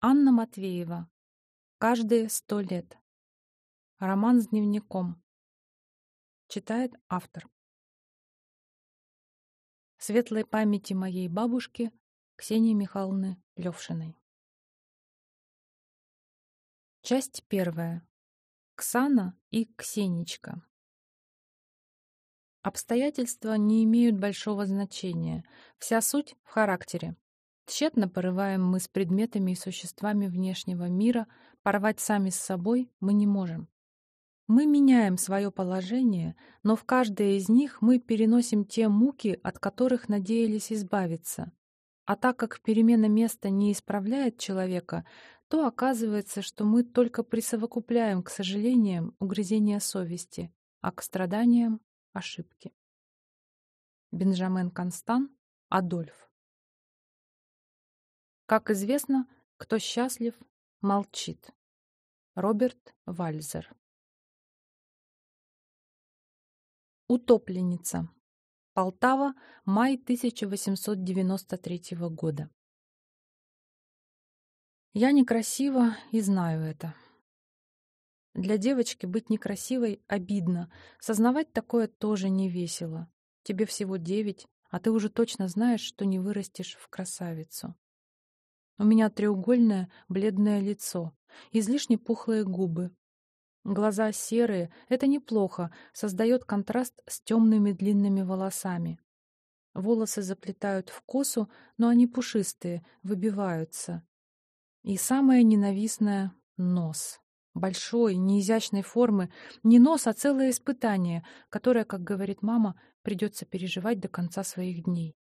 Анна Матвеева. Каждые сто лет. Роман с дневником. Читает автор. Светлой памяти моей бабушки Ксении Михайловны Левшиной. Часть первая. Ксана и Ксенечка. Обстоятельства не имеют большого значения. Вся суть в характере. Тщетно порываем мы с предметами и существами внешнего мира, порвать сами с собой мы не можем. Мы меняем свое положение, но в каждое из них мы переносим те муки, от которых надеялись избавиться. А так как перемена места не исправляет человека, то оказывается, что мы только присовокупляем к сожалениям угрызения совести, а к страданиям — ошибки. Бенджамен Констан, Адольф как известно, кто счастлив, молчит. Роберт Вальзер Утопленница. Полтава, май 1893 года. Я некрасива и знаю это. Для девочки быть некрасивой обидно, сознавать такое тоже не весело. Тебе всего девять, а ты уже точно знаешь, что не вырастешь в красавицу. У меня треугольное бледное лицо, излишне пухлые губы. Глаза серые — это неплохо, создает контраст с темными длинными волосами. Волосы заплетают в косу, но они пушистые, выбиваются. И самое ненавистное — нос. Большой, неизящной формы. Не нос, а целое испытание, которое, как говорит мама, придется переживать до конца своих дней.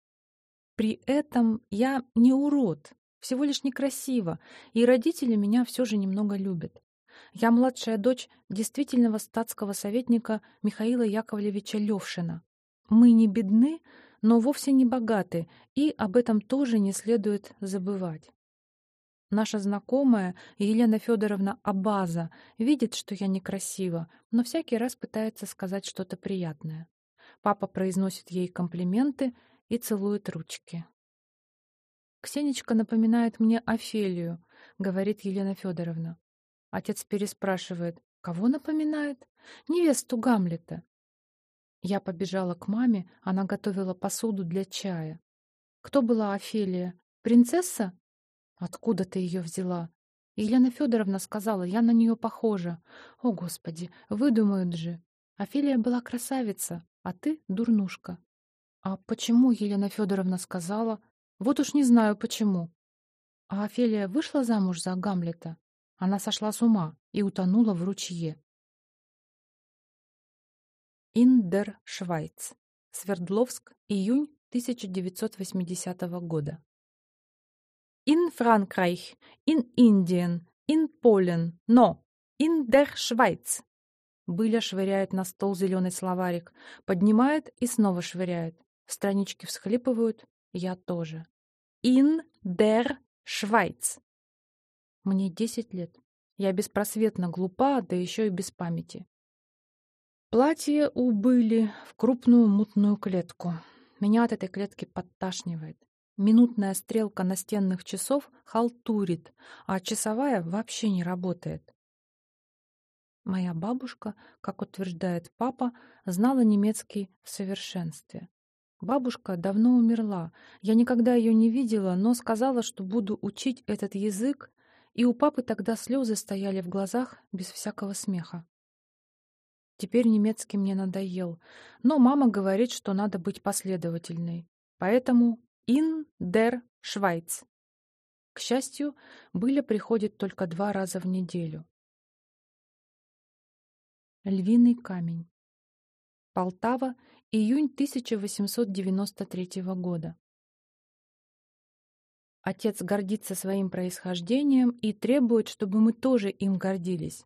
При этом я не урод, всего лишь некрасиво, и родители меня все же немного любят. Я младшая дочь действительного статского советника Михаила Яковлевича Левшина. Мы не бедны, но вовсе не богаты, и об этом тоже не следует забывать. Наша знакомая Елена Федоровна Абаза видит, что я некрасива, но всякий раз пытается сказать что-то приятное. Папа произносит ей комплименты и целует ручки. «Ксенечка напоминает мне Офелию», — говорит Елена Федоровна. Отец переспрашивает, «Кого напоминает?» «Невесту Гамлета». Я побежала к маме, она готовила посуду для чая. «Кто была Офелия? Принцесса?» «Откуда ты ее взяла?» Елена Федоровна сказала, я на нее похожа. О, Господи, выдумают же. Офелия была красавица, а ты — дурнушка. А почему Елена Федоровна сказала? Вот уж не знаю почему. А Офелия вышла замуж за Гамлета. Она сошла с ума и утонула в ручье. Индер Швайц. Свердловск, июнь 1980 года. In Frankreich, in Indien, in Polen, но in der Schweiz. Быля швыряет на стол зеленый словарик, поднимает и снова швыряет. Странички всхлипывают, я тоже. In der Schweiz. Мне десять лет. Я беспросветно глупа, да еще и без памяти. Платье убыли в крупную мутную клетку. Меня от этой клетки подташнивает. Минутная стрелка настенных часов халтурит, а часовая вообще не работает. Моя бабушка, как утверждает папа, знала немецкий в совершенстве. Бабушка давно умерла. Я никогда ее не видела, но сказала, что буду учить этот язык, и у папы тогда слезы стояли в глазах без всякого смеха. Теперь немецкий мне надоел, но мама говорит, что надо быть последовательной. Поэтому «in der Schweiz». К счастью, Были приходит только два раза в неделю. Львиный камень. Полтава, Июнь 1893 года. Отец гордится своим происхождением и требует, чтобы мы тоже им гордились.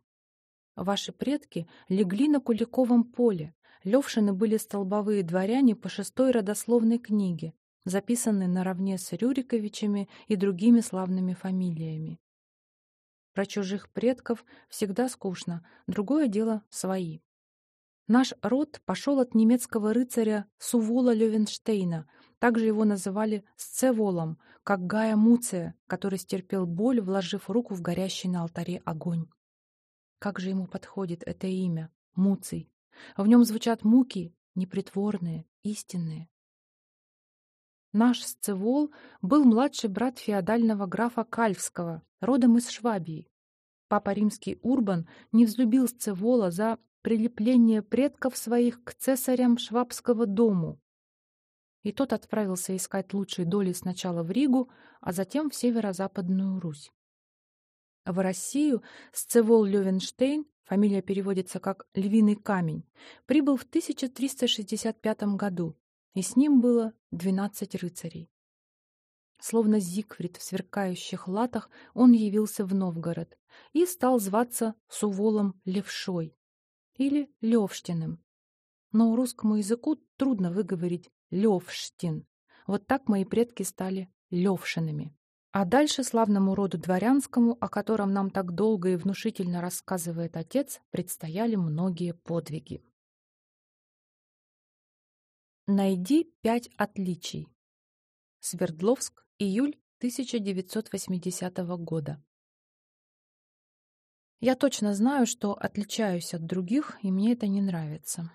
Ваши предки легли на Куликовом поле. Левшины были столбовые дворяне по шестой родословной книге, записанной наравне с Рюриковичами и другими славными фамилиями. Про чужих предков всегда скучно, другое дело — свои. Наш род пошел от немецкого рыцаря Сувола Левенштейна, Также его называли Сцеволом, как Гая Муция, который стерпел боль, вложив руку в горящий на алтаре огонь. Как же ему подходит это имя — Муций? В нем звучат муки, непритворные, истинные. Наш Сцевол был младший брат феодального графа Кальвского, родом из Швабии. Папа римский Урбан не взлюбил Сцевола за прилепление предков своих к цесарям Швабского дому. И тот отправился искать лучшие доли сначала в Ригу, а затем в северо-западную Русь. В Россию Сцевол Левенштейн, фамилия переводится как «львиный камень», прибыл в 1365 году, и с ним было 12 рыцарей. Словно Зигфрид в сверкающих латах он явился в Новгород и стал зваться Суволом Левшой или Левштиным. Но русскому языку трудно выговорить Левштин. Вот так мои предки стали Левшинами. А дальше славному роду дворянскому, о котором нам так долго и внушительно рассказывает отец, предстояли многие подвиги. Найди пять отличий. Свердловск, Июль 1980 года. Я точно знаю, что отличаюсь от других, и мне это не нравится.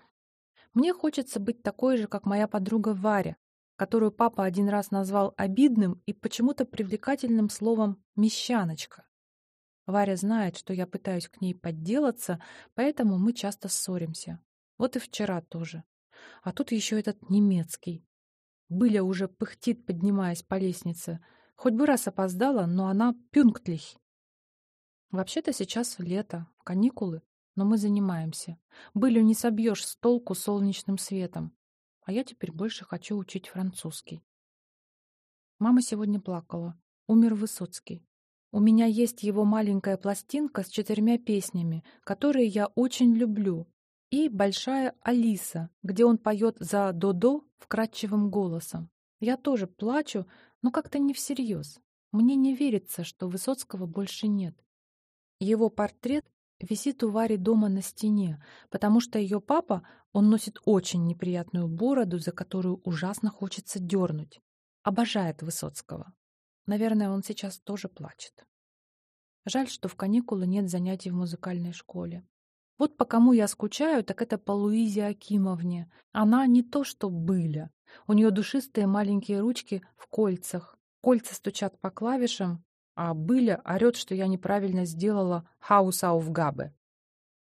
Мне хочется быть такой же, как моя подруга Варя, которую папа один раз назвал обидным и почему-то привлекательным словом «мещаночка». Варя знает, что я пытаюсь к ней подделаться, поэтому мы часто ссоримся. Вот и вчера тоже. А тут еще этот немецкий. Быля уже пыхтит, поднимаясь по лестнице. Хоть бы раз опоздала, но она пюнктлих. Вообще-то сейчас лето, каникулы, но мы занимаемся. Былю не собьешь с толку солнечным светом. А я теперь больше хочу учить французский. Мама сегодня плакала. Умер Высоцкий. У меня есть его маленькая пластинка с четырьмя песнями, которые я очень люблю, и большая Алиса, где он поет за Додо вкрадчивым голосом. Я тоже плачу, но как-то не всерьез. Мне не верится, что Высоцкого больше нет. Его портрет висит у Вари дома на стене, потому что ее папа, он носит очень неприятную бороду, за которую ужасно хочется дернуть. Обожает Высоцкого. Наверное, он сейчас тоже плачет. Жаль, что в каникулы нет занятий в музыкальной школе. Вот по кому я скучаю, так это по Луизе Акимовне. Она не то что были. У нее душистые маленькие ручки в кольцах. Кольца стучат по клавишам, а Быля орет, что я неправильно сделала «Хаус ауф Габе».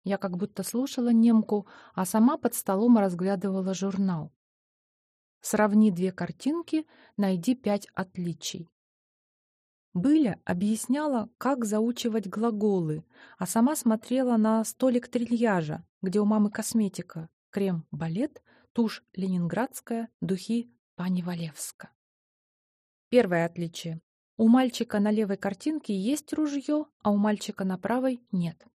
Я как будто слушала немку, а сама под столом разглядывала журнал. Сравни две картинки, найди пять отличий. Быля объясняла, как заучивать глаголы, а сама смотрела на столик трильяжа, где у мамы косметика, крем «Балет», тушь «Ленинградская», духи «Пани Валевска». Первое отличие. У мальчика на левой картинке есть ружье, а у мальчика на правой нет.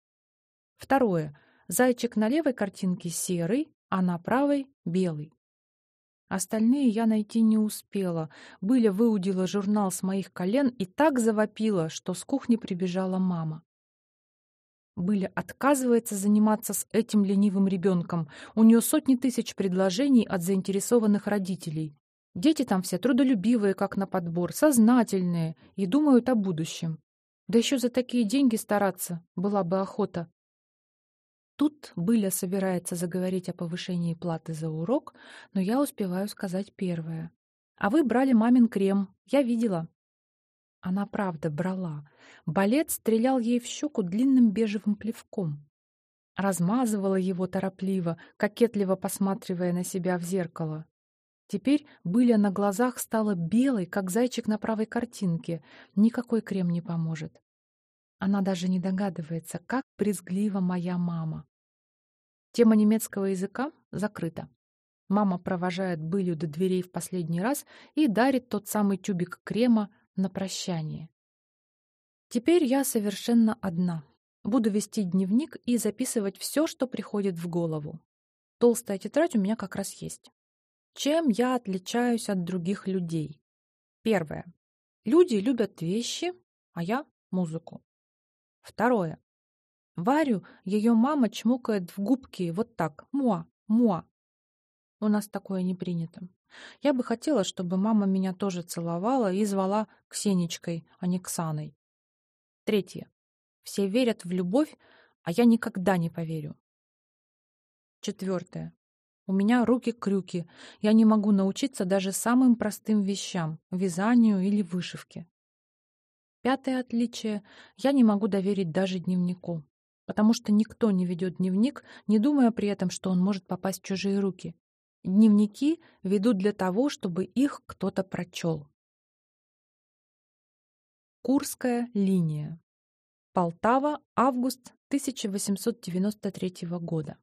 Второе. Зайчик на левой картинке серый, а на правой — белый. Остальные я найти не успела. Были выудила журнал с моих колен и так завопила, что с кухни прибежала мама. Были отказывается заниматься с этим ленивым ребенком. У нее сотни тысяч предложений от заинтересованных родителей. Дети там все трудолюбивые, как на подбор, сознательные и думают о будущем. Да еще за такие деньги стараться была бы охота. Тут Быля собирается заговорить о повышении платы за урок, но я успеваю сказать первое. «А вы брали мамин крем. Я видела». Она правда брала. Балет стрелял ей в щеку длинным бежевым плевком. Размазывала его торопливо, кокетливо посматривая на себя в зеркало. Теперь Быля на глазах стала белой, как зайчик на правой картинке. Никакой крем не поможет. Она даже не догадывается, как брезглива моя мама. Тема немецкого языка закрыта. Мама провожает былью до дверей в последний раз и дарит тот самый тюбик крема на прощание. Теперь я совершенно одна. Буду вести дневник и записывать все, что приходит в голову. Толстая тетрадь у меня как раз есть. Чем я отличаюсь от других людей? Первое. Люди любят вещи, а я — музыку. Второе. Варю ее мама чмокает в губки вот так, муа, муа. У нас такое не принято. Я бы хотела, чтобы мама меня тоже целовала и звала Ксенечкой, а не Ксаной. Третье. Все верят в любовь, а я никогда не поверю. Четвертое. У меня руки-крюки. Я не могу научиться даже самым простым вещам — вязанию или вышивке. Пятое отличие — я не могу доверить даже дневнику, потому что никто не ведет дневник, не думая при этом, что он может попасть в чужие руки. Дневники ведут для того, чтобы их кто-то прочел. Курская линия. Полтава, август 1893 года.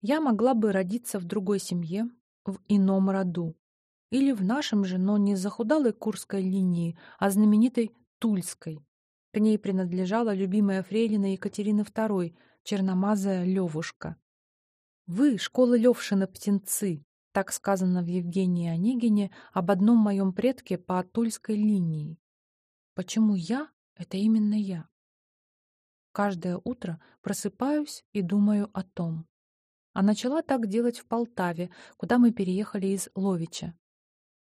Я могла бы родиться в другой семье, в ином роду. Или в нашем же, но не захудалой Курской линии, а знаменитой Тульской. К ней принадлежала любимая фрейлина Екатерины II, черномазая Левушка. «Вы — школа Левшина птенцы», так сказано в Евгении Онегине об одном моем предке по Тульской линии. Почему я — это именно я? Каждое утро просыпаюсь и думаю о том а начала так делать в Полтаве, куда мы переехали из Ловича.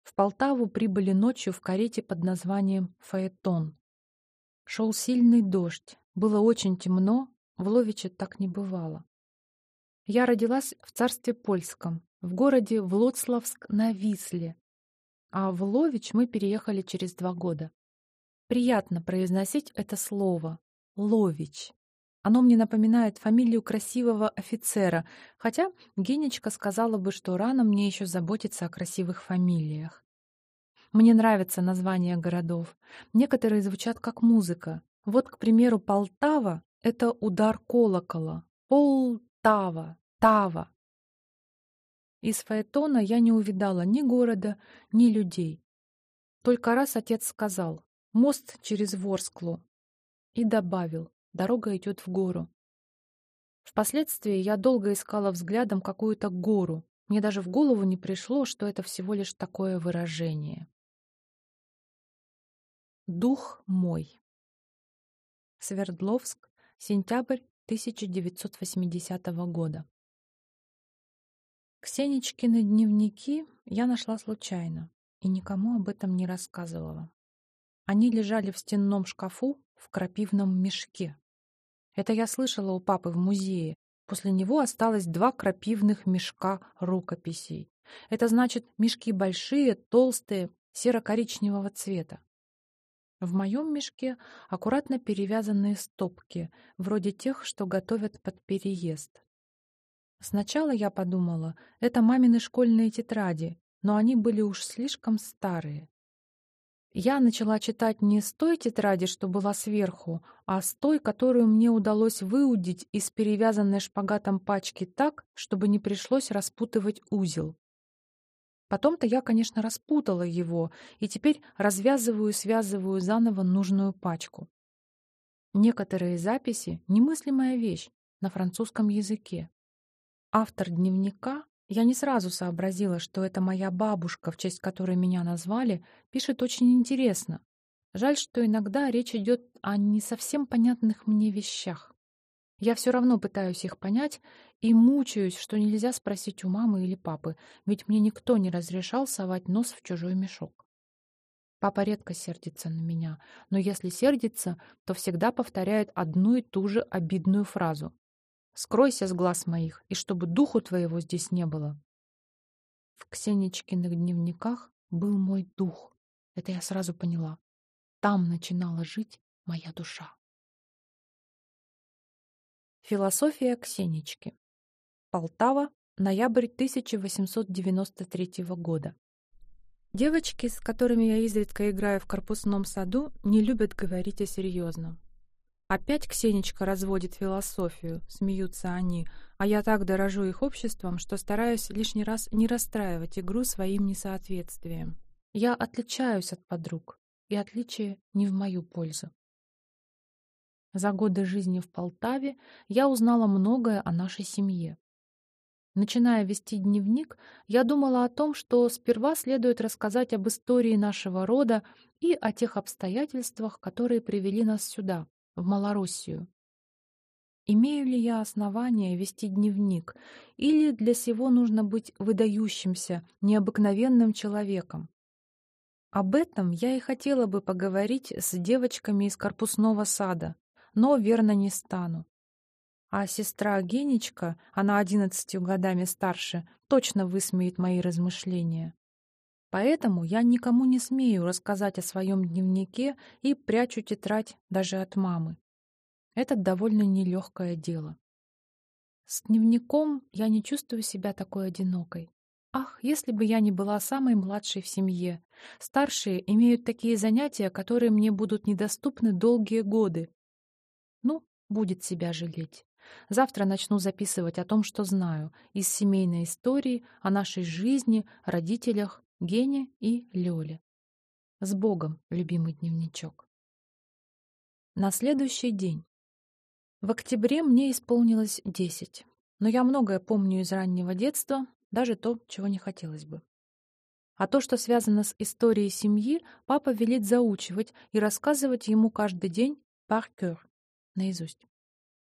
В Полтаву прибыли ночью в карете под названием «Фаэтон». Шел сильный дождь, было очень темно, в Ловиче так не бывало. Я родилась в царстве польском, в городе Влоцлавск на Висле, а в Лович мы переехали через два года. Приятно произносить это слово «Лович». Оно мне напоминает фамилию красивого офицера, хотя Генечка сказала бы, что рано мне еще заботиться о красивых фамилиях. Мне нравятся названия городов. Некоторые звучат как музыка. Вот, к примеру, Полтава — это удар колокола. Полтава, Тава. Из Фаэтона я не увидала ни города, ни людей. Только раз отец сказал «мост через Ворсклу» и добавил Дорога идет в гору. Впоследствии я долго искала взглядом какую-то гору. Мне даже в голову не пришло, что это всего лишь такое выражение. Дух мой. Свердловск, сентябрь 1980 года. Ксенечкины дневники я нашла случайно и никому об этом не рассказывала. Они лежали в стенном шкафу в крапивном мешке. Это я слышала у папы в музее. После него осталось два крапивных мешка рукописей. Это значит, мешки большие, толстые, серо-коричневого цвета. В моем мешке аккуратно перевязанные стопки, вроде тех, что готовят под переезд. Сначала я подумала, это мамины школьные тетради, но они были уж слишком старые. Я начала читать не с той тетради, что была сверху, а с той, которую мне удалось выудить из перевязанной шпагатом пачки так, чтобы не пришлось распутывать узел. Потом-то я, конечно, распутала его, и теперь развязываю связываю заново нужную пачку. Некоторые записи — немыслимая вещь на французском языке. Автор дневника я не сразу сообразила, что это моя бабушка, в честь которой меня назвали, пишет очень интересно. Жаль, что иногда речь идет о не совсем понятных мне вещах. Я все равно пытаюсь их понять и мучаюсь, что нельзя спросить у мамы или папы, ведь мне никто не разрешал совать нос в чужой мешок. Папа редко сердится на меня, но если сердится, то всегда повторяет одну и ту же обидную фразу. Скройся с глаз моих, и чтобы духу твоего здесь не было. В Ксенечкиных дневниках был мой дух. Это я сразу поняла. Там начинала жить моя душа. Философия Ксенечки. Полтава, ноябрь 1893 года. Девочки, с которыми я изредка играю в корпусном саду, не любят говорить о серьезном. Опять Ксенечка разводит философию, смеются они, а я так дорожу их обществом, что стараюсь лишний раз не расстраивать игру своим несоответствием. Я отличаюсь от подруг, и отличие не в мою пользу. За годы жизни в Полтаве я узнала многое о нашей семье. Начиная вести дневник, я думала о том, что сперва следует рассказать об истории нашего рода и о тех обстоятельствах, которые привели нас сюда, в Малороссию. Имею ли я основания вести дневник, или для сего нужно быть выдающимся, необыкновенным человеком? Об этом я и хотела бы поговорить с девочками из корпусного сада, но верно не стану. А сестра Генечка, она одиннадцатью годами старше, точно высмеет мои размышления. Поэтому я никому не смею рассказать о своем дневнике и прячу тетрадь даже от мамы. Это довольно нелегкое дело. С дневником я не чувствую себя такой одинокой. Ах, если бы я не была самой младшей в семье. Старшие имеют такие занятия, которые мне будут недоступны долгие годы. Ну, будет себя жалеть. Завтра начну записывать о том, что знаю, из семейной истории, о нашей жизни, родителях, Гене и Лёле. С Богом, любимый дневничок. На следующий день. В октябре мне исполнилось десять, но я многое помню из раннего детства, даже то, чего не хотелось бы. А то, что связано с историей семьи, папа велит заучивать и рассказывать ему каждый день par cœur, наизусть.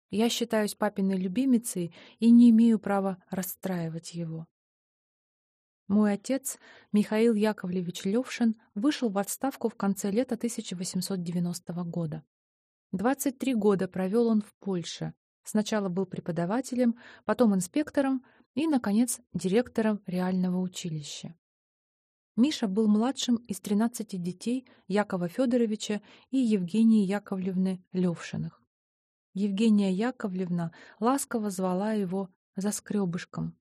Я считаюсь папиной любимицей и не имею права расстраивать его. Мой отец, Михаил Яковлевич Левшин, вышел в отставку в конце лета 1890 года. 23 года провел он в Польше. Сначала был преподавателем, потом инспектором и, наконец, директором реального училища. Миша был младшим из 13 детей Якова Федоровича и Евгении Яковлевны Левшиных. Евгения Яковлевна ласково звала его «заскребышком».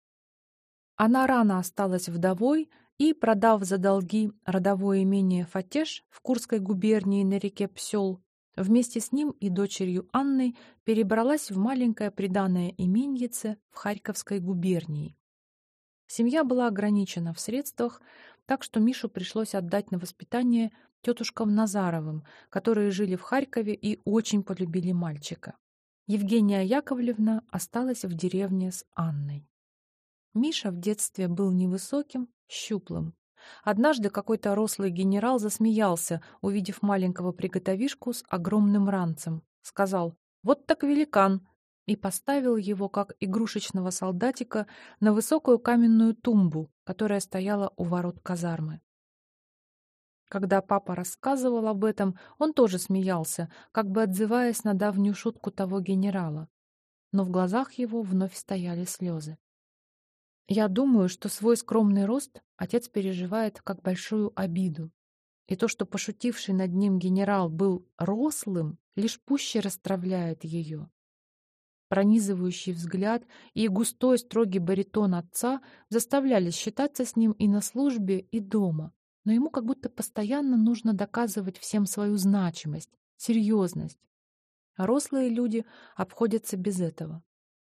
Она рано осталась вдовой и, продав за долги родовое имение Фатеш в Курской губернии на реке Псел, Вместе с ним и дочерью Анной перебралась в маленькое приданое именьице в Харьковской губернии. Семья была ограничена в средствах, так что Мишу пришлось отдать на воспитание тетушкам Назаровым, которые жили в Харькове и очень полюбили мальчика. Евгения Яковлевна осталась в деревне с Анной. Миша в детстве был невысоким, щуплым. Однажды какой-то рослый генерал засмеялся, увидев маленького приготовишку с огромным ранцем. Сказал «Вот так великан!» и поставил его, как игрушечного солдатика, на высокую каменную тумбу, которая стояла у ворот казармы. Когда папа рассказывал об этом, он тоже смеялся, как бы отзываясь на давнюю шутку того генерала. Но в глазах его вновь стояли слезы. Я думаю, что свой скромный рост отец переживает как большую обиду. И то, что пошутивший над ним генерал был рослым, лишь пуще расстравляет ее. Пронизывающий взгляд и густой строгий баритон отца заставляли считаться с ним и на службе, и дома. Но ему как будто постоянно нужно доказывать всем свою значимость, серьезность. А рослые люди обходятся без этого.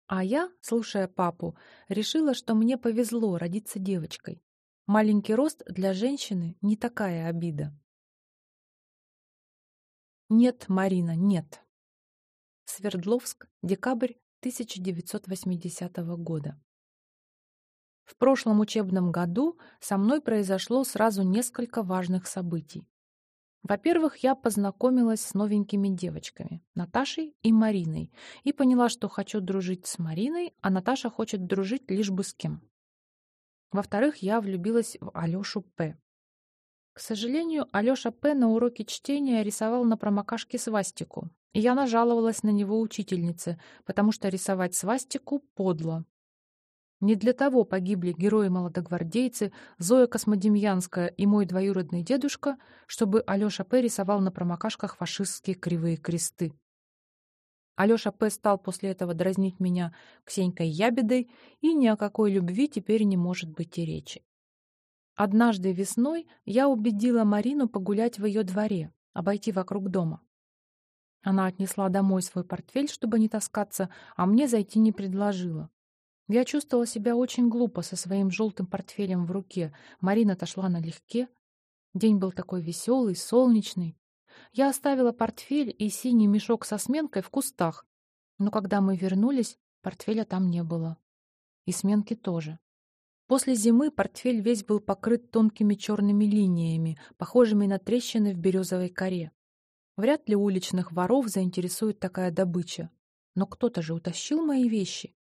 А я, слушая папу, решила, что мне повезло родиться девочкой. Маленький рост для женщины не такая обида. Нет, Марина, нет. Свердловск, декабрь 1980 года. В прошлом учебном году со мной произошло сразу несколько важных событий. Во-первых, я познакомилась с новенькими девочками, Наташей и Мариной, и поняла, что хочу дружить с Мариной, а Наташа хочет дружить лишь бы с кем. Во-вторых, я влюбилась в Алёшу П. К сожалению, Алёша П. на уроке чтения рисовал на промокашке свастику, и я нажаловалась на него учительнице, потому что рисовать свастику подло. Не для того погибли герои-молодогвардейцы Зоя Космодемьянская и мой двоюродный дедушка, чтобы Алёша П. рисовал на промокашках фашистские кривые кресты. Алёша П. стал после этого дразнить меня Ксенькой Ябедой, и ни о какой любви теперь не может быть и речи. Однажды весной я убедила Марину погулять в ее дворе, обойти вокруг дома. Она отнесла домой свой портфель, чтобы не таскаться, а мне зайти не предложила. Я чувствовала себя очень глупо со своим желтым портфелем в руке. Марина отошла налегке. День был такой веселый, солнечный. Я оставила портфель и синий мешок со сменкой в кустах. Но когда мы вернулись, портфеля там не было. И сменки тоже. После зимы портфель весь был покрыт тонкими черными линиями, похожими на трещины в березовой коре. Вряд ли уличных воров заинтересует такая добыча. но кто-то же утащил мои вещи.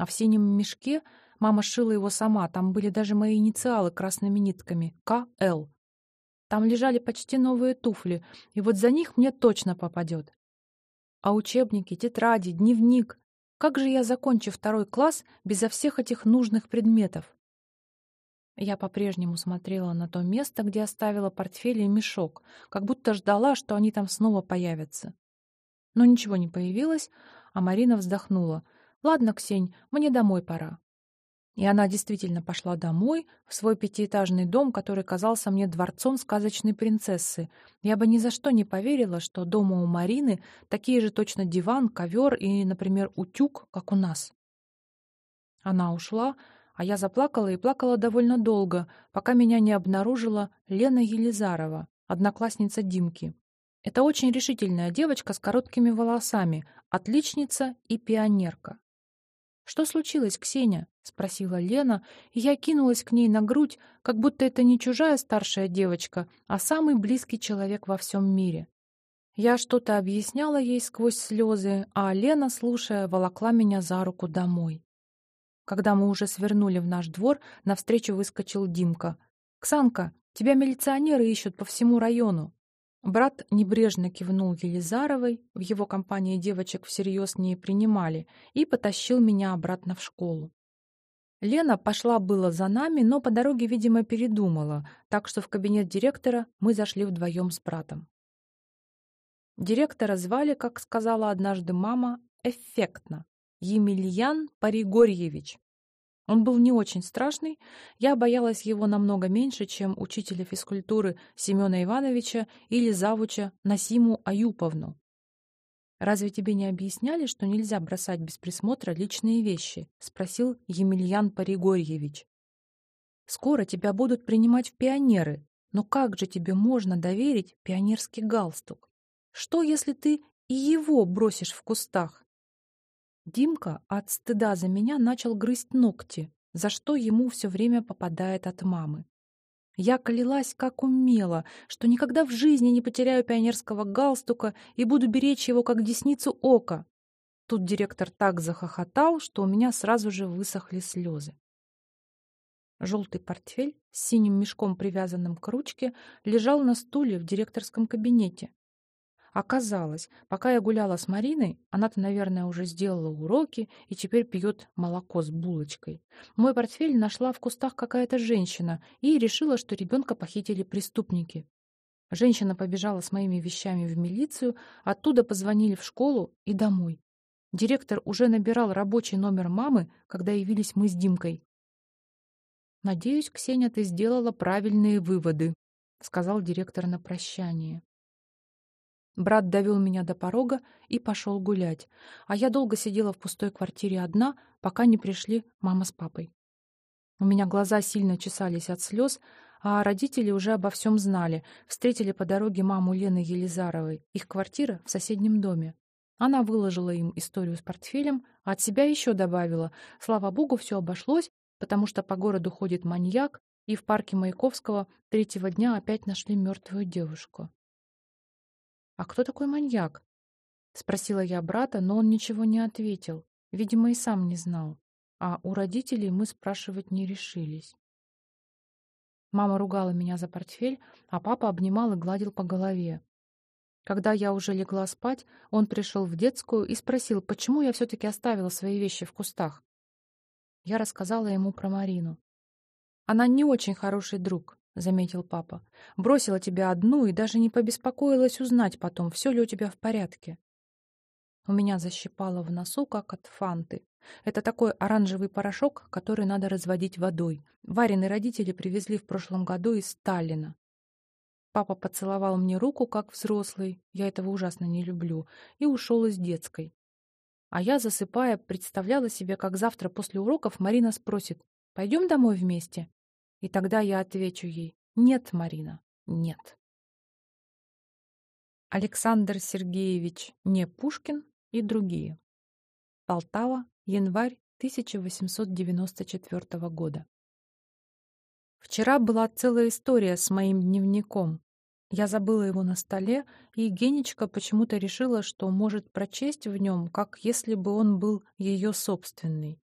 А в синем мешке мама шила его сама, там были даже мои инициалы красными нитками — К.Л. Там лежали почти новые туфли, и вот за них мне точно попадет. А учебники, тетради, дневник. Как же я закончу второй класс безо всех этих нужных предметов? Я по-прежнему смотрела на то место, где оставила портфель и мешок, как будто ждала, что они там снова появятся. Но ничего не появилось, а Марина вздохнула. «Ладно, Ксень, мне домой пора». И она действительно пошла домой, в свой пятиэтажный дом, который казался мне дворцом сказочной принцессы. Я бы ни за что не поверила, что дома у Марины такие же точно диван, ковер и, например, утюг, как у нас. Она ушла, а я заплакала и плакала довольно долго, пока меня не обнаружила Лена Елизарова, одноклассница Димки. Это очень решительная девочка с короткими волосами, отличница и пионерка. «Что случилось, Ксения?» — спросила Лена, и я кинулась к ней на грудь, как будто это не чужая старшая девочка, а самый близкий человек во всем мире. Я что-то объясняла ей сквозь слезы, а Лена, слушая, волокла меня за руку домой. Когда мы уже свернули в наш двор, навстречу выскочил Димка. «Ксанка, тебя милиционеры ищут по всему району». Брат небрежно кивнул Елизаровой, в его компании девочек всерьез не принимали, и потащил меня обратно в школу. Лена пошла было за нами, но по дороге, видимо, передумала, так что в кабинет директора мы зашли вдвоем с братом. Директора звали, как сказала однажды мама, эффектно. Емельян Паригорьевич. Он был не очень страшный, я боялась его намного меньше, чем учителя физкультуры Семена Ивановича или завуча Насиму Аюповну. «Разве тебе не объясняли, что нельзя бросать без присмотра личные вещи?» — спросил Емельян Паригорьевич. «Скоро тебя будут принимать в пионеры, но как же тебе можно доверить пионерский галстук? Что, если ты и его бросишь в кустах?» Димка от стыда за меня начал грызть ногти, за что ему все время попадает от мамы. Я клялась, как умела, что никогда в жизни не потеряю пионерского галстука и буду беречь его, как десницу ока. Тут директор так захохотал, что у меня сразу же высохли слезы. Желтый портфель с синим мешком, привязанным к ручке, лежал на стуле в директорском кабинете. Оказалось, пока я гуляла с Мариной, она-то, наверное, уже сделала уроки и теперь пьет молоко с булочкой. Мой портфель нашла в кустах какая-то женщина и решила, что ребенка похитили преступники. Женщина побежала с моими вещами в милицию, оттуда позвонили в школу и домой. Директор уже набирал рабочий номер мамы, когда явились мы с Димкой. «Надеюсь, Ксения, ты сделала правильные выводы», — сказал директор на прощание. Брат довел меня до порога и пошел гулять, а я долго сидела в пустой квартире одна, пока не пришли мама с папой. У меня глаза сильно чесались от слез, а родители уже обо всем знали. Встретили по дороге маму Лены Елизаровой. Их квартира в соседнем доме. Она выложила им историю с портфелем, а от себя еще добавила. Слава богу, все обошлось, потому что по городу ходит маньяк, и в парке Маяковского третьего дня опять нашли мертвую девушку. «А кто такой маньяк?» — спросила я брата, но он ничего не ответил. Видимо, и сам не знал. А у родителей мы спрашивать не решились. Мама ругала меня за портфель, а папа обнимал и гладил по голове. Когда я уже легла спать, он пришел в детскую и спросил, почему я все-таки оставила свои вещи в кустах. Я рассказала ему про Марину. Она не очень хороший друг, — заметил папа. «Бросила тебя одну и даже не побеспокоилась узнать потом, все ли у тебя в порядке». У меня защипало в носу, как от фанты. Это такой оранжевый порошок, который надо разводить водой. Варины родители привезли в прошлом году из Сталина. Папа поцеловал мне руку, как взрослый, я этого ужасно не люблю, и ушел из детской. А я, засыпая, представляла себе, как завтра после уроков Марина спросит, «Пойдем домой вместе?» И тогда я отвечу ей «Нет, Марина, нет». Александр Сергеевич Не Пушкин и другие. Полтава, январь 1894 года. Вчера была целая история с моим дневником. Я забыла его на столе, и Генечка почему-то решила, что может прочесть в нем, как если бы он был ее собственный.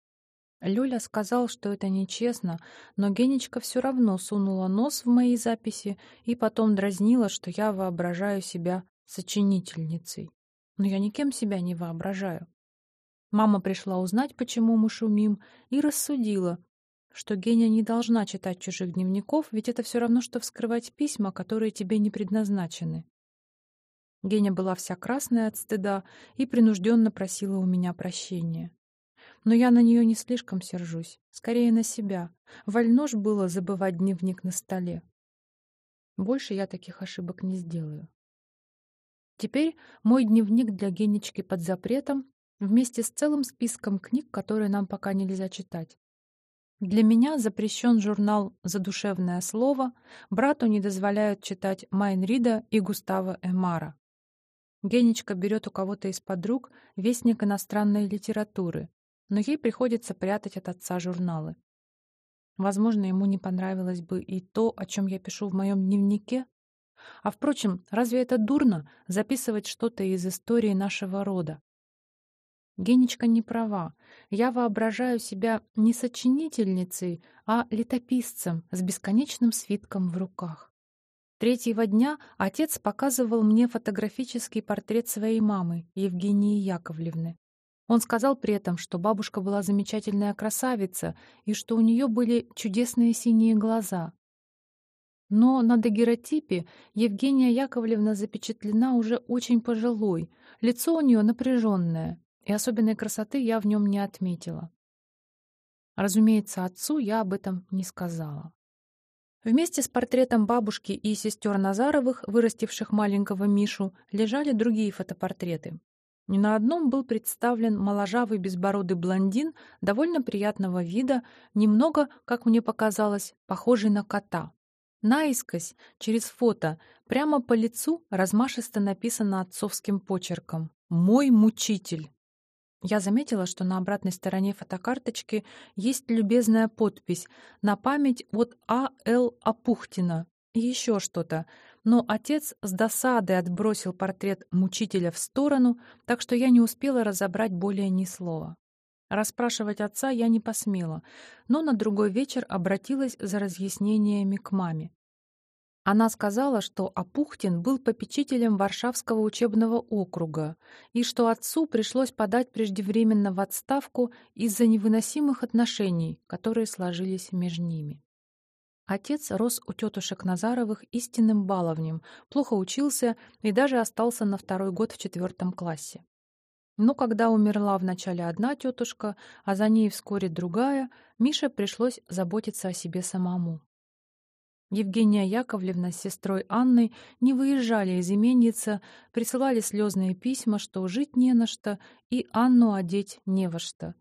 Лёля сказал, что это нечестно, но Генечка все равно сунула нос в мои записи и потом дразнила, что я воображаю себя сочинительницей. Но я никем себя не воображаю. Мама пришла узнать, почему мы шумим, и рассудила, что Геня не должна читать чужих дневников, ведь это все равно, что вскрывать письма, которые тебе не предназначены. Геня была вся красная от стыда и принужденно просила у меня прощения. Но я на нее не слишком сержусь, скорее на себя. Вольно ж было забывать дневник на столе. Больше я таких ошибок не сделаю. Теперь мой дневник для Генечки под запретом вместе с целым списком книг, которые нам пока нельзя читать. Для меня запрещен журнал «Задушевное слово», брату не дозволяют читать Майнрида и Густава Эмара. Генечка берет у кого-то из подруг вестник иностранной литературы, но ей приходится прятать от отца журналы. Возможно, ему не понравилось бы и то, о чем я пишу в моем дневнике. А впрочем, разве это дурно записывать что-то из истории нашего рода? Генечка не права. Я воображаю себя не сочинительницей, а летописцем с бесконечным свитком в руках. Третьего дня отец показывал мне фотографический портрет своей мамы, Евгении Яковлевны. Он сказал при этом, что бабушка была замечательная красавица и что у нее были чудесные синие глаза. Но на дагеротипе Евгения Яковлевна запечатлена уже очень пожилой, лицо у нее напряженное, и особенной красоты я в нем не отметила. Разумеется, отцу я об этом не сказала. Вместе с портретом бабушки и сестер Назаровых, вырастивших маленького Мишу, лежали другие фотопортреты. Ни на одном был представлен моложавый безбородый блондин довольно приятного вида, немного, как мне показалось, похожий на кота. Наискось, через фото, прямо по лицу размашисто написано отцовским почерком «Мой мучитель». Я заметила, что на обратной стороне фотокарточки есть любезная подпись «На память от А. Л. Апухтина» и еще что-то. Но отец с досадой отбросил портрет мучителя в сторону, так что я не успела разобрать более ни слова. Расспрашивать отца я не посмела, но на другой вечер обратилась за разъяснениями к маме. Она сказала, что Апухтин был попечителем Варшавского учебного округа и что отцу пришлось подать преждевременно в отставку из-за невыносимых отношений, которые сложились между ними. Отец рос у тетушек Назаровых истинным баловнем, плохо учился и даже остался на второй год в четвертом классе. Но когда умерла вначале одна тетушка, а за ней вскоре другая, Мише пришлось заботиться о себе самому. Евгения Яковлевна с сестрой Анной не выезжали из именницы, присылали слезные письма, что жить не на что и Анну одеть не во что.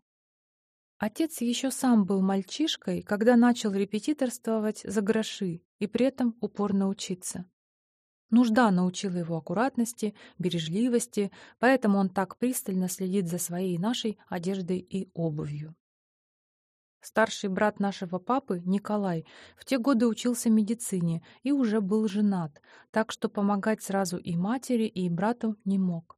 Отец еще сам был мальчишкой, когда начал репетиторствовать за гроши и при этом упорно учиться. Нужда научила его аккуратности, бережливости, поэтому он так пристально следит за своей нашей одеждой и обувью. Старший брат нашего папы, Николай, в те годы учился медицине и уже был женат, так что помогать сразу и матери, и брату не мог.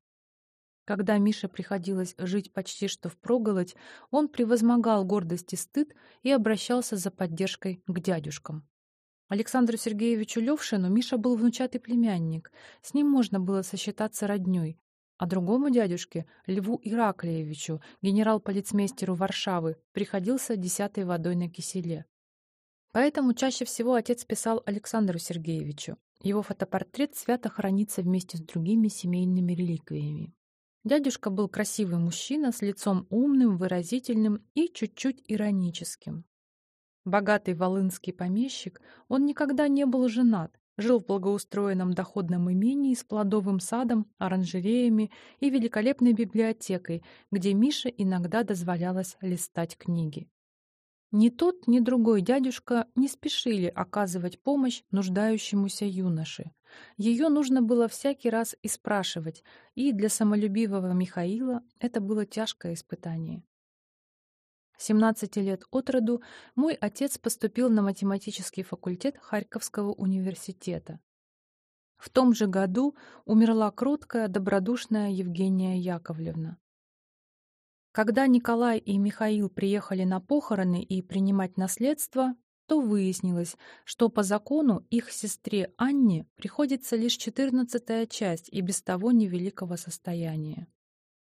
Когда Мише приходилось жить почти что впроголодь, он превозмогал гордость и стыд и обращался за поддержкой к дядюшкам. Александру Сергеевичу Левшину Миша был внучатый племянник, с ним можно было сосчитаться роднёй, а другому дядюшке, Льву Ираклиевичу, генерал-полицмейстеру Варшавы, приходился десятой водой на киселе. Поэтому чаще всего отец писал Александру Сергеевичу. Его фотопортрет свято хранится вместе с другими семейными реликвиями. Дядюшка был красивый мужчина с лицом умным, выразительным и чуть-чуть ироническим. Богатый волынский помещик, он никогда не был женат, Жил в благоустроенном доходном имении с плодовым садом, оранжереями и великолепной библиотекой, где Мише иногда дозволялось листать книги. Ни тот, ни другой дядюшка не спешили оказывать помощь нуждающемуся юноше. Ее нужно было всякий раз и спрашивать, и для самолюбивого Михаила это было тяжкое испытание. 17 лет от роду мой отец поступил на математический факультет Харьковского университета. В том же году умерла кроткая, добродушная Евгения Яковлевна. Когда Николай и Михаил приехали на похороны и принимать наследство, то выяснилось, что по закону их сестре Анне приходится лишь четырнадцатая часть и без того невеликого состояния.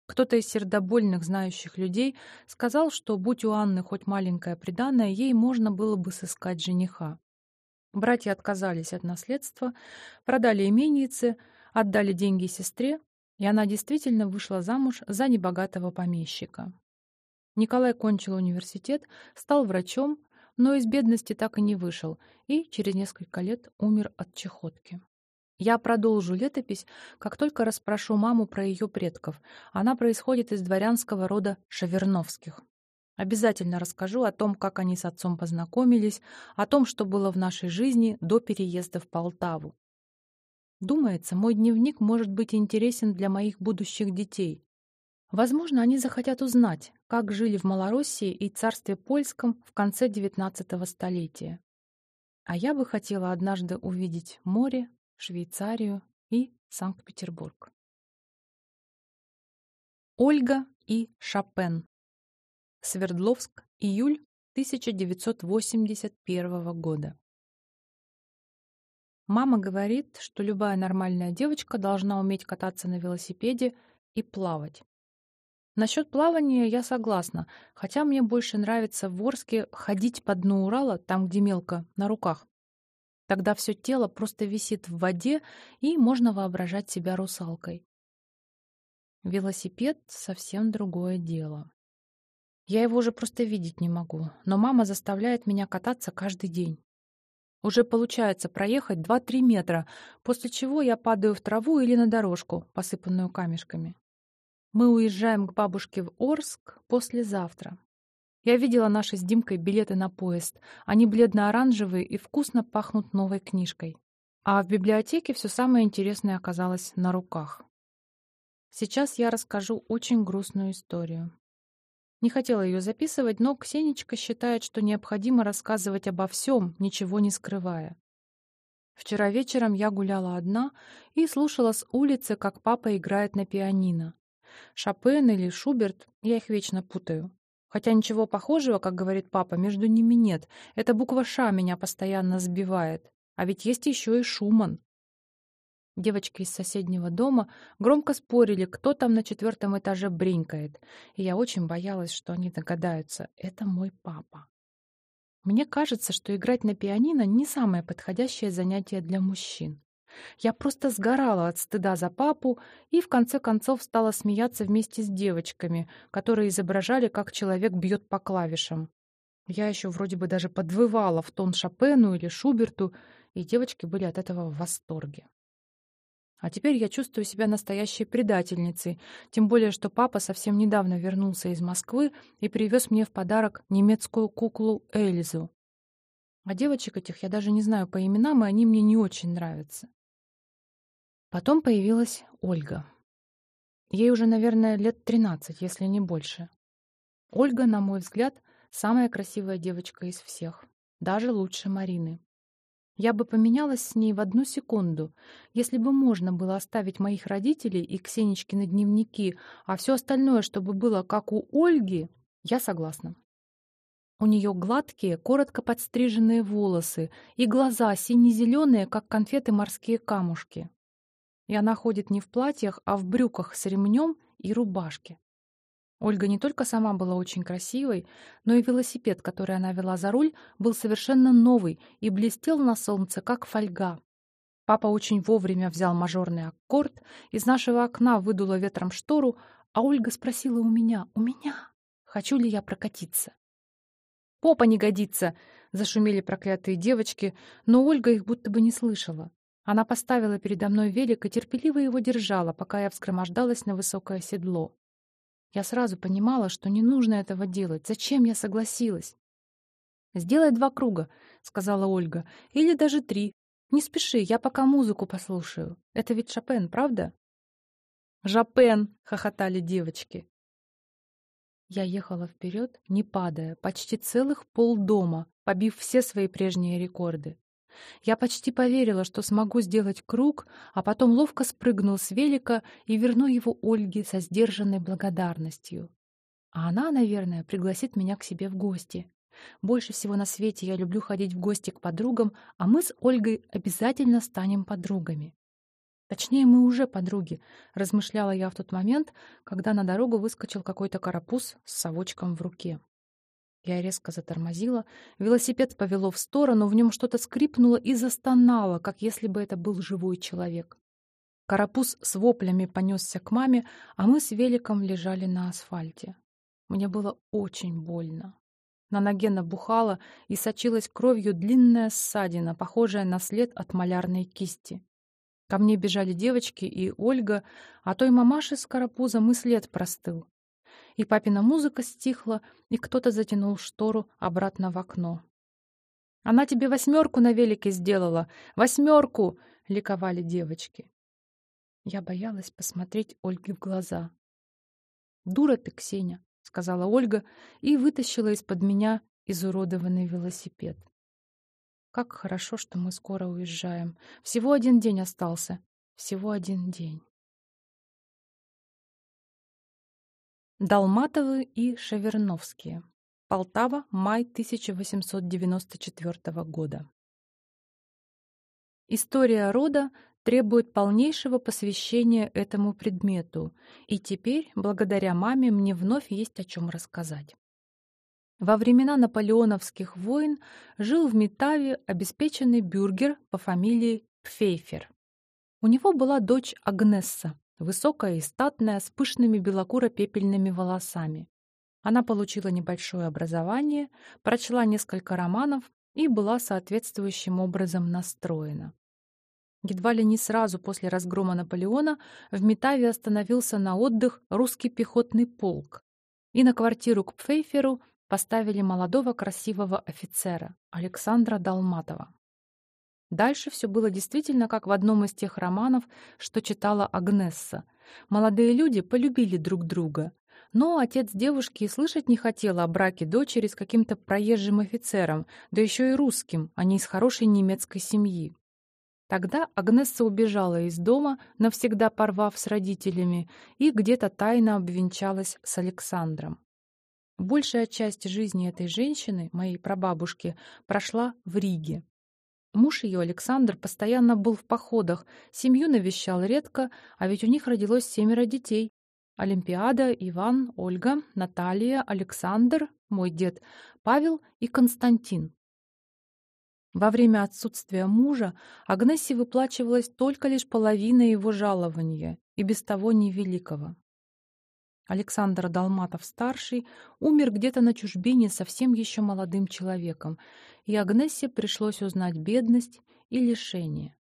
Кто-то из сердобольных знающих людей сказал, что, будь у Анны хоть маленькое приданое, ей можно было бы сыскать жениха. Братья отказались от наследства, продали именицы, отдали деньги сестре, и она действительно вышла замуж за небогатого помещика. Николай кончил университет, стал врачом, но из бедности так и не вышел и через несколько лет умер от чехотки. Я продолжу летопись, как только расспрошу маму про ее предков. Она происходит из дворянского рода Шаверновских. Обязательно расскажу о том, как они с отцом познакомились, о том, что было в нашей жизни до переезда в Полтаву. Думается, мой дневник может быть интересен для моих будущих детей. Возможно, они захотят узнать, как жили в Малороссии и царстве польском в конце XIX столетия. А я бы хотела однажды увидеть море, Швейцарию и Санкт-Петербург. Ольга и Шопен. Свердловск, июль 1981 года. Мама говорит, что любая нормальная девочка должна уметь кататься на велосипеде и плавать. Насчет плавания я согласна, хотя мне больше нравится в Орске ходить по дну Урала, там, где мелко, на руках. Тогда все тело просто висит в воде, и можно воображать себя русалкой. Велосипед — совсем другое дело. Я его уже просто видеть не могу, но мама заставляет меня кататься каждый день. Уже получается проехать 2-3 метра, после чего я падаю в траву или на дорожку, посыпанную камешками. Мы уезжаем к бабушке в Орск послезавтра. Я видела наши с Димкой билеты на поезд. Они бледно-оранжевые и вкусно пахнут новой книжкой. А в библиотеке все самое интересное оказалось на руках. Сейчас я расскажу очень грустную историю. Не хотела ее записывать, но Ксенечка считает, что необходимо рассказывать обо всем, ничего не скрывая. Вчера вечером я гуляла одна и слушала с улицы, как папа играет на пианино. Шопен или Шуберт, я их вечно путаю. Хотя ничего похожего, как говорит папа, между ними нет. Эта буква «Ш» меня постоянно сбивает. А ведь есть еще и Шуман. Девочки из соседнего дома громко спорили, кто там на четвертом этаже бренькает. И я очень боялась, что они догадаются. Это мой папа. Мне кажется, что играть на пианино не самое подходящее занятие для мужчин. Я просто сгорала от стыда за папу и в конце концов стала смеяться вместе с девочками, которые изображали, как человек бьет по клавишам. Я еще вроде бы даже подвывала в тон Шопену или Шуберту, и девочки были от этого в восторге. А теперь я чувствую себя настоящей предательницей, тем более, что папа совсем недавно вернулся из Москвы и привез мне в подарок немецкую куклу Эльзу. А девочек этих я даже не знаю по именам, и они мне не очень нравятся. Потом появилась Ольга. Ей уже, наверное, лет 13, если не больше. Ольга, на мой взгляд, самая красивая девочка из всех. Даже лучше Марины. Я бы поменялась с ней в одну секунду, если бы можно было оставить моих родителей и Ксенечкины дневники, а все остальное, чтобы было как у Ольги, я согласна. У нее гладкие, коротко подстриженные волосы и глаза сине-зеленые, как конфеты морские камушки. И она ходит не в платьях, а в брюках с ремнем и рубашке. Ольга не только сама была очень красивой, но и велосипед, который она вела за руль, был совершенно новый и блестел на солнце, как фольга. Папа очень вовремя взял мажорный аккорд, из нашего окна выдуло ветром штору, а Ольга спросила у меня, у меня, хочу ли я прокатиться. «Попа не годится!» — зашумели проклятые девочки, но Ольга их будто бы не слышала. Она поставила передо мной велик и терпеливо его держала, пока я вскромождалась на высокое седло. Я сразу понимала, что не нужно этого делать. Зачем я согласилась? «Сделай два круга», — сказала Ольга. «Или даже три. Не спеши, я пока музыку послушаю. Это ведь Шопен, правда?» «Жопен!» — хохотали девочки. Я ехала вперед, не падая, почти целых полдома, побив все свои прежние рекорды. Я почти поверила, что смогу сделать круг, а потом ловко спрыгнул с велика и верну его Ольге со сдержанной благодарностью. А она, наверное, пригласит меня к себе в гости. Больше всего на свете я люблю ходить в гости к подругам, а мы с Ольгой обязательно станем подругами. Точнее, мы уже подруги, размышляла я в тот момент, когда на дорогу выскочил какой-то карапуз с совочком в руке. Я резко затормозила, велосипед повело в сторону, в нем что-то скрипнуло и застонало, как если бы это был живой человек. Карапуз с воплями понесся к маме, а мы с великом лежали на асфальте. Мне было очень больно. На ноге набухала и сочилась кровью длинная ссадина, похожая на след от малярной кисти. Ко мне бежали девочки и Ольга, а той мамаши с карапузом и след простыл. И папина музыка стихла, и кто-то затянул штору обратно в окно. «Она тебе восьмерку на велике сделала! Восьмерку!» — ликовали девочки. Я боялась посмотреть Ольге в глаза. «Дура ты, Ксения!» — сказала Ольга и вытащила из-под меня изуродованный велосипед. Как хорошо, что мы скоро уезжаем. Всего один день остался. Всего один день. Долматовы и Шаверновские. Полтава, май 1894 года. История рода требует полнейшего посвящения этому предмету, и теперь, благодаря маме, мне вновь есть о чем рассказать. Во времена наполеоновских войн жил в Метаве обеспеченный бюргер по фамилии Пфейфер. У него была дочь Агнесса, высокая и статная, с пышными белокуро-пепельными волосами. Она получила небольшое образование, прочла несколько романов и была соответствующим образом настроена. Едва ли не сразу после разгрома Наполеона в Метаве остановился на отдых русский пехотный полк, и на квартиру к Пфейферу поставили молодого красивого офицера Александра Долматова. Дальше все было действительно как в одном из тех романов, что читала Агнесса. Молодые люди полюбили друг друга, но отец девушки и слышать не хотел о браке дочери с каким-то проезжим офицером, да еще и русским, а не из хорошей немецкой семьи. Тогда Агнесса убежала из дома, навсегда порвав с родителями, и где-то тайно обвенчалась с Александром. Большая часть жизни этой женщины, моей прабабушки, прошла в Риге. Муж ее, Александр, постоянно был в походах, семью навещал редко, а ведь у них родилось семеро детей. Олимпиада, Иван, Ольга, Наталья, Александр, мой дед, Павел и Константин. Во время отсутствия мужа Агнессе выплачивалась только лишь половина его жалования, и без того невеликого. Александр Долматов-старший умер где-то на чужбине совсем еще молодым человеком, и Агнессе пришлось узнать бедность и лишение.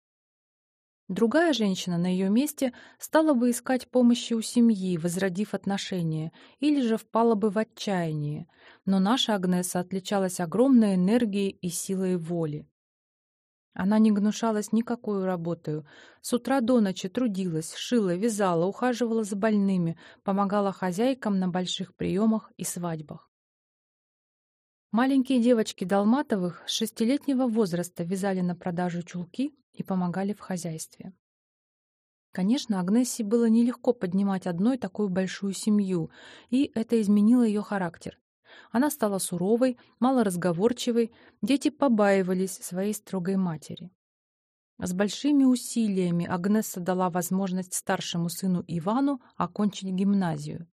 Другая женщина на ее месте стала бы искать помощи у семьи, возродив отношения, или же впала бы в отчаяние, но наша Агнеса отличалась огромной энергией и силой воли. Она не гнушалась никакой работой. С утра до ночи трудилась, шила, вязала, ухаживала за больными, помогала хозяйкам на больших приемах и свадьбах. Маленькие девочки Долматовых шестилетнего возраста вязали на продажу чулки и помогали в хозяйстве. Конечно, Агнессе было нелегко поднимать одной такую большую семью, и это изменило ее характер. Она стала суровой, малоразговорчивой, дети побаивались своей строгой матери. С большими усилиями Агнесса дала возможность старшему сыну Ивану окончить гимназию.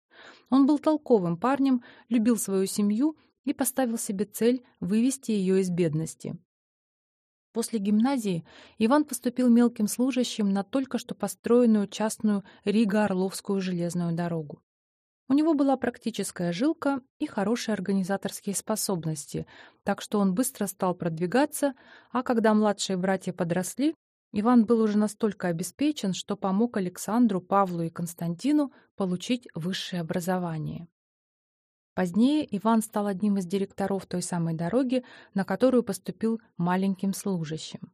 Он был толковым парнем, любил свою семью и поставил себе цель вывести ее из бедности. После гимназии Иван поступил мелким служащим на только что построенную частную Рига-Орловскую железную дорогу. У него была практическая жилка и хорошие организаторские способности, так что он быстро стал продвигаться, а когда младшие братья подросли, Иван был уже настолько обеспечен, что помог Александру, Павлу и Константину получить высшее образование. Позднее Иван стал одним из директоров той самой дороги, на которую поступил маленьким служащим.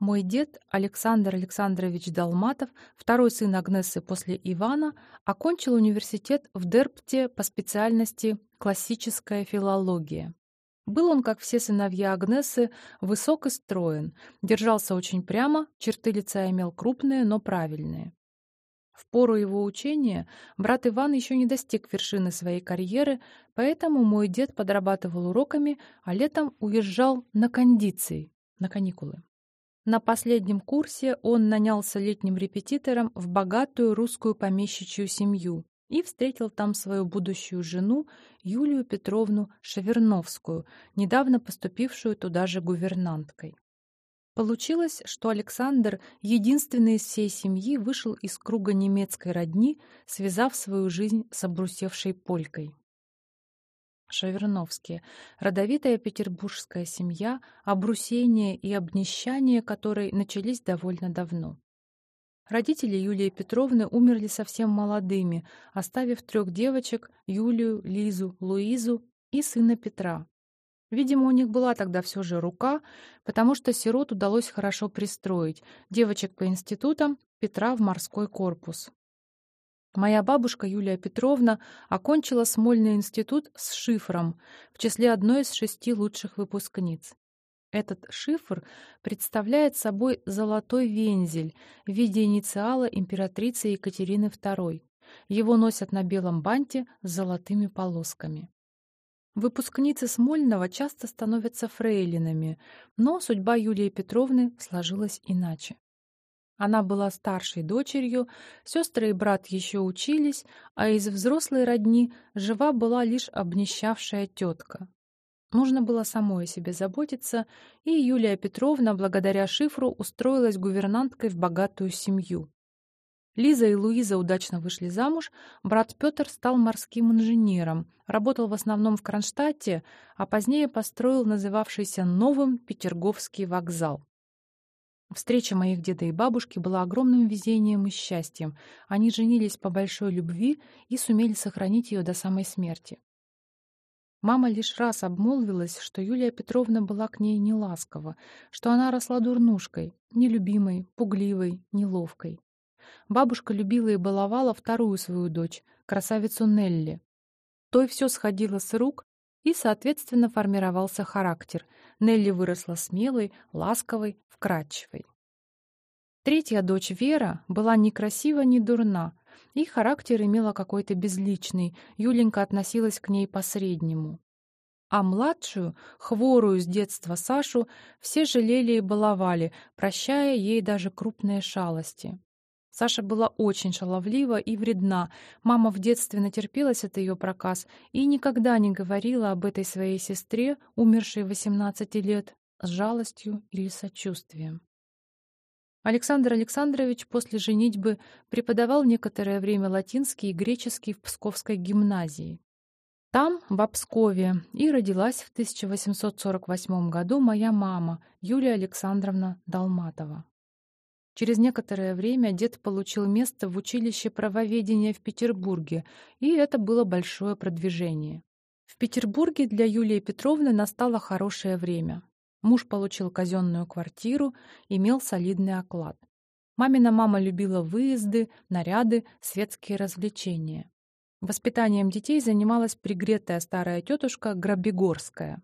Мой дед, Александр Александрович Долматов, второй сын Агнессы после Ивана, окончил университет в Дерпте по специальности классическая филология. Был он, как все сыновья Агнесы, высок и строен, держался очень прямо, черты лица имел крупные, но правильные. В пору его учения брат Иван еще не достиг вершины своей карьеры, поэтому мой дед подрабатывал уроками, а летом уезжал на кондиции, на каникулы. На последнем курсе он нанялся летним репетитором в богатую русскую помещичью семью и встретил там свою будущую жену Юлию Петровну Шаверновскую, недавно поступившую туда же гувернанткой. Получилось, что Александр, единственный из всей семьи, вышел из круга немецкой родни, связав свою жизнь с обрусевшей полькой. Шаверновские — родовитая петербургская семья, обрусение и обнищание которой начались довольно давно. Родители Юлии Петровны умерли совсем молодыми, оставив трех девочек — Юлию, Лизу, Луизу и сына Петра, Видимо, у них была тогда все же рука, потому что сирот удалось хорошо пристроить, девочек по институтам, Петра в морской корпус. Моя бабушка Юлия Петровна окончила Смольный институт с шифром, в числе одной из шести лучших выпускниц. Этот шифр представляет собой золотой вензель в виде инициала императрицы Екатерины II. Его носят на белом банте с золотыми полосками. Выпускницы Смольного часто становятся фрейлинами, но судьба Юлии Петровны сложилась иначе. Она была старшей дочерью, сестры и брат еще учились, а из взрослой родни жива была лишь обнищавшая тетка. Нужно было самой о себе заботиться, и Юлия Петровна, благодаря шифру, устроилась гувернанткой в богатую семью. Лиза и Луиза удачно вышли замуж, брат Петр стал морским инженером, работал в основном в Кронштадте, а позднее построил называвшийся Новым Петерговский вокзал. Встреча моих деда и бабушки была огромным везением и счастьем. Они женились по большой любви и сумели сохранить ее до самой смерти. Мама лишь раз обмолвилась, что Юлия Петровна была к ней неласкова, что она росла дурнушкой, нелюбимой, пугливой, неловкой. Бабушка любила и баловала вторую свою дочь, красавицу Нелли. Той все сходило с рук, и, соответственно, формировался характер. Нелли выросла смелой, ласковой, вкрадчивой. Третья дочь Вера была ни красива, ни дурна, и характер имела какой-то безличный, Юленька относилась к ней по-среднему. А младшую, хворую с детства Сашу, все жалели и баловали, прощая ей даже крупные шалости. Саша была очень шаловлива и вредна. Мама в детстве натерпелась от ее проказ и никогда не говорила об этой своей сестре, умершей 18 лет, с жалостью или сочувствием. Александр Александрович после женитьбы преподавал некоторое время латинский и греческий в Псковской гимназии. Там, в Пскове, и родилась в 1848 году моя мама, Юлия Александровна Долматова. Через некоторое время дед получил место в училище правоведения в Петербурге, и это было большое продвижение. В Петербурге для Юлии Петровны настало хорошее время. Муж получил казенную квартиру, имел солидный оклад. Мамина мама любила выезды, наряды, светские развлечения. Воспитанием детей занималась пригретая старая тетушка Грабегорская.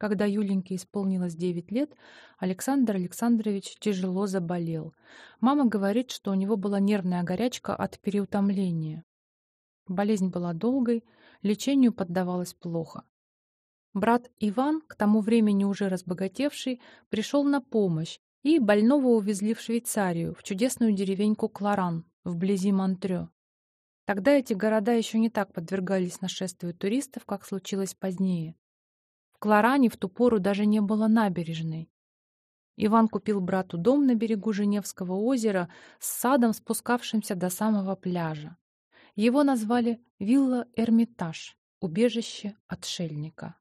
Когда Юленьке исполнилось 9 лет, Александр Александрович тяжело заболел. Мама говорит, что у него была нервная горячка от переутомления. Болезнь была долгой, лечению поддавалась плохо. Брат Иван, к тому времени уже разбогатевший, пришел на помощь, и больного увезли в Швейцарию, в чудесную деревеньку Кларан, вблизи Монтрё. Тогда эти города еще не так подвергались нашествию туристов, как случилось позднее. Кларане в ту пору даже не было набережной. Иван купил брату дом на берегу Женевского озера с садом, спускавшимся до самого пляжа. Его назвали «Вилла Эрмитаж» — убежище отшельника.